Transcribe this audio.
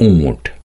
onward.